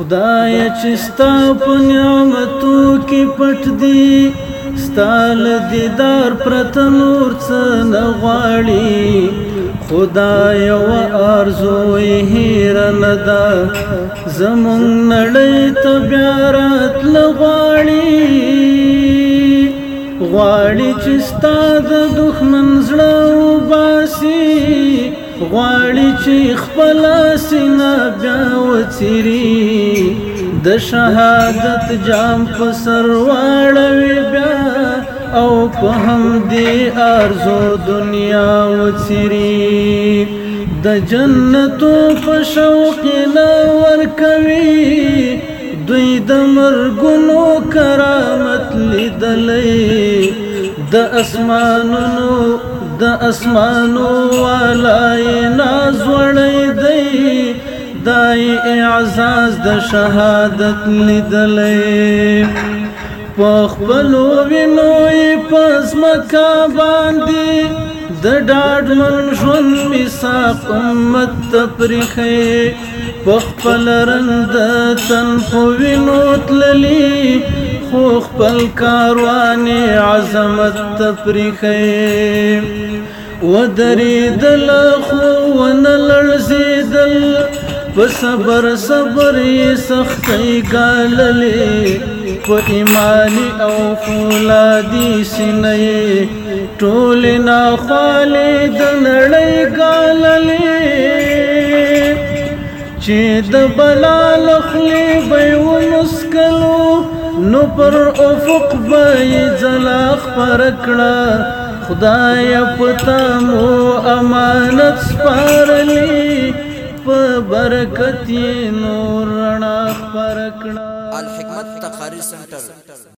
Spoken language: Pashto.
خدای چې ستا په نعمتو کې پټ دی ستا له دیدار پرته نور څه نه غواړي خدای یوه ارزو یې هېره نه ده زموږ نړۍ ته بیا راتله غواړي غواړي چې ستا د دښمن زړه وباسي غواړي چې خپل سینا بیا وڅری د شهادت جام په سر واړوي بیا او په هم دی ارزو دنیا وڅری د جنت په شوق نه ور کوي دوی د مرګونو کرامت لیدلې د اسمانونو د اسمانو والای ناز وړی دی دای اعزاز د شهادت لیدلې په خپل وینوي پس مکا باندې د ډاډ من ژوند میثاق امت تپرخه په خپل رند تن په وینوت للی خو خپل کاروان عظمت تفریخې ودریدل خو ون لړزیدل په صبر صبر سختي ګاللې په ایمان او فولادي سینې ټول نه خالد نړۍ ګاللې چې د بلال خلی به ومسکلو نو پر افق به زلا خبر کړه خدای پتا مو امانت سپارلی په برکت نور رڼا خبر کړه الحکمت تقاریر سنټر